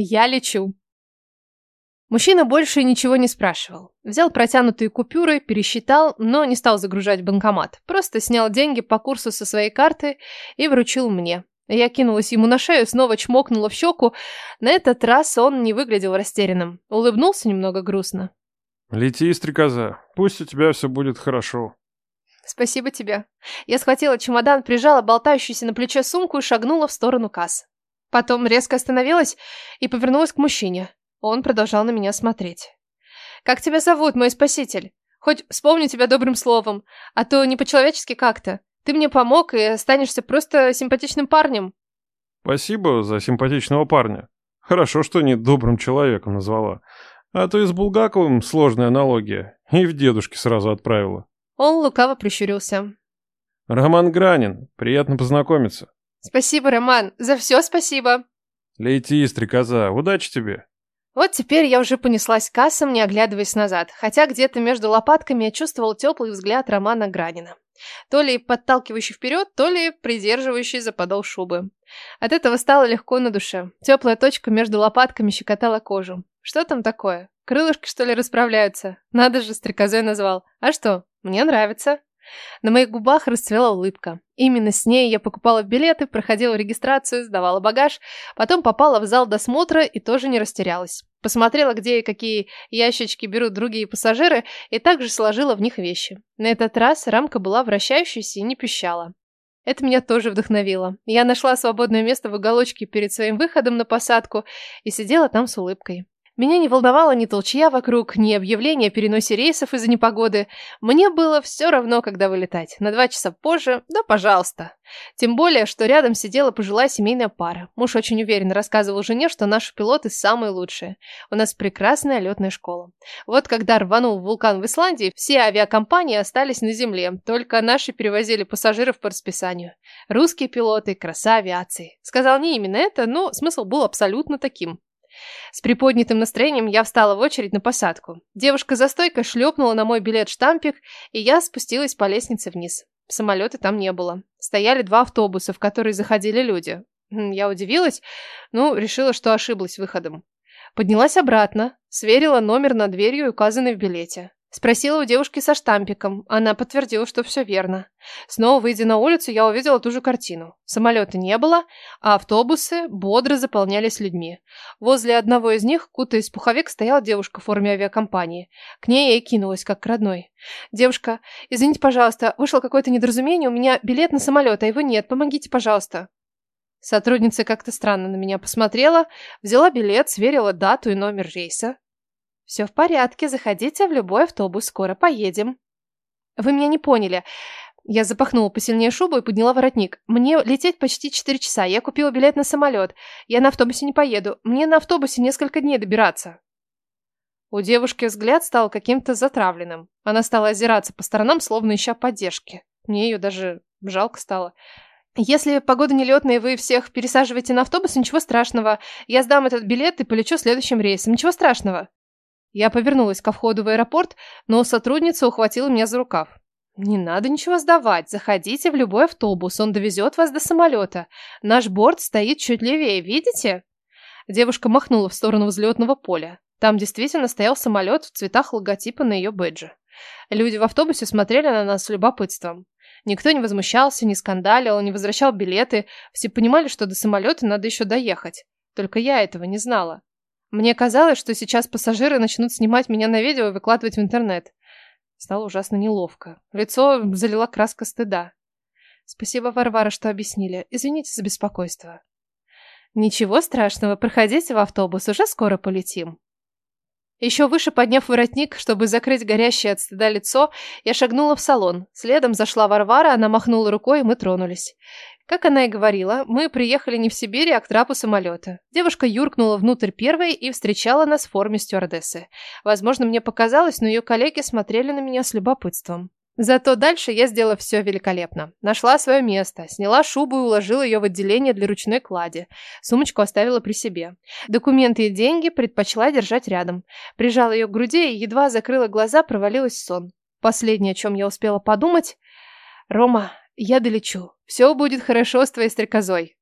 Я лечу. Мужчина больше ничего не спрашивал. Взял протянутые купюры, пересчитал, но не стал загружать банкомат. Просто снял деньги по курсу со своей карты и вручил мне. Я кинулась ему на шею, снова чмокнула в щеку. На этот раз он не выглядел растерянным. Улыбнулся немного грустно. «Лети, стрекоза. Пусть у тебя все будет хорошо». «Спасибо тебе». Я схватила чемодан, прижала болтающуюся на плече сумку и шагнула в сторону касс. Потом резко остановилась и повернулась к мужчине. Он продолжал на меня смотреть. «Как тебя зовут, мой спаситель? Хоть вспомню тебя добрым словом, а то не по-человечески как-то. Ты мне помог и останешься просто симпатичным парнем». «Спасибо за симпатичного парня. Хорошо, что не добрым человеком назвала. А то и с Булгаковым сложная аналогия. И в дедушке сразу отправила». Он лукаво прищурился. «Роман Гранин. Приятно познакомиться». «Спасибо, Роман. За все спасибо». «Лети, стрекоза. Удачи тебе». Вот теперь я уже понеслась к кассам, не оглядываясь назад, хотя где-то между лопатками я чувствовал теплый взгляд Романа Гранина. То ли подталкивающий вперед, то ли придерживающий за подол шубы. От этого стало легко на душе. Теплая точка между лопатками щекотала кожу. Что там такое? Крылышки, что ли, расправляются? Надо же, стрекозой назвал. А что? Мне нравится. На моих губах расцвела улыбка. Именно с ней я покупала билеты, проходила регистрацию, сдавала багаж, потом попала в зал досмотра и тоже не растерялась. Посмотрела, где и какие ящички берут другие пассажиры, и также сложила в них вещи. На этот раз рамка была вращающейся и не пищала. Это меня тоже вдохновило. Я нашла свободное место в уголочке перед своим выходом на посадку и сидела там с улыбкой. Меня не волновала ни толчья вокруг, ни объявление о переносе рейсов из-за непогоды. Мне было все равно, когда вылетать. На два часа позже, да пожалуйста. Тем более, что рядом сидела пожилая семейная пара. Муж очень уверенно рассказывал жене, что наши пилоты самые лучшие. У нас прекрасная летная школа. Вот когда рванул вулкан в Исландии, все авиакомпании остались на земле, только наши перевозили пассажиров по расписанию. Русские пилоты – краса авиации. Сказал не именно это, но смысл был абсолютно таким. С приподнятым настроением я встала в очередь на посадку. Девушка за стойкой шлепнула на мой билет штампик, и я спустилась по лестнице вниз. Самолета там не было. Стояли два автобуса, в которые заходили люди. Хм, я удивилась, ну, решила, что ошиблась выходом. Поднялась обратно, сверила номер над дверью, указанный в билете. Спросила у девушки со штампиком. Она подтвердила, что все верно. Снова выйдя на улицу, я увидела ту же картину. Самолета не было, а автобусы бодро заполнялись людьми. Возле одного из них, кутаясь в пуховик, стояла девушка в форме авиакомпании. К ней я и кинулась, как к родной. «Девушка, извините, пожалуйста, вышло какое-то недоразумение, у меня билет на самолет, а его нет, помогите, пожалуйста». Сотрудница как-то странно на меня посмотрела, взяла билет, сверила дату и номер рейса. «Все в порядке, заходите в любой автобус, скоро поедем». «Вы меня не поняли». Я запахнула посильнее шубу и подняла воротник. «Мне лететь почти четыре часа. Я купила билет на самолет. Я на автобусе не поеду. Мне на автобусе несколько дней добираться». У девушки взгляд стал каким-то затравленным. Она стала озираться по сторонам, словно ища поддержки. Мне ее даже жалко стало. Если погода нелетная, вы всех пересаживаете на автобус, ничего страшного. Я сдам этот билет и полечу следующим рейсом. Ничего страшного. Я повернулась ко входу в аэропорт, но сотрудница ухватила меня за рукав. «Не надо ничего сдавать. Заходите в любой автобус, он довезет вас до самолета. Наш борт стоит чуть левее, видите?» Девушка махнула в сторону взлетного поля. Там действительно стоял самолет в цветах логотипа на ее бэджи. Люди в автобусе смотрели на нас с любопытством. Никто не возмущался, не скандалил, не возвращал билеты. Все понимали, что до самолета надо еще доехать. Только я этого не знала. Мне казалось, что сейчас пассажиры начнут снимать меня на видео и выкладывать в интернет. Стало ужасно неловко. Лицо залила краска стыда. Спасибо, Варвара, что объяснили. Извините за беспокойство. Ничего страшного, проходите в автобус, уже скоро полетим. Еще выше подняв воротник, чтобы закрыть горящее от стыда лицо, я шагнула в салон. Следом зашла Варвара, она махнула рукой, и мы тронулись. Как она и говорила, мы приехали не в Сибирь, а к трапу самолета. Девушка юркнула внутрь первой и встречала нас в форме стюардессы. Возможно, мне показалось, но ее коллеги смотрели на меня с любопытством. Зато дальше я сделала все великолепно. Нашла свое место, сняла шубу и уложила ее в отделение для ручной клади. Сумочку оставила при себе. Документы и деньги предпочла держать рядом. Прижала ее к груди и едва закрыла глаза, провалилась в сон. Последнее, о чем я успела подумать... «Рома, я долечу. Все будет хорошо с твоей стрекозой.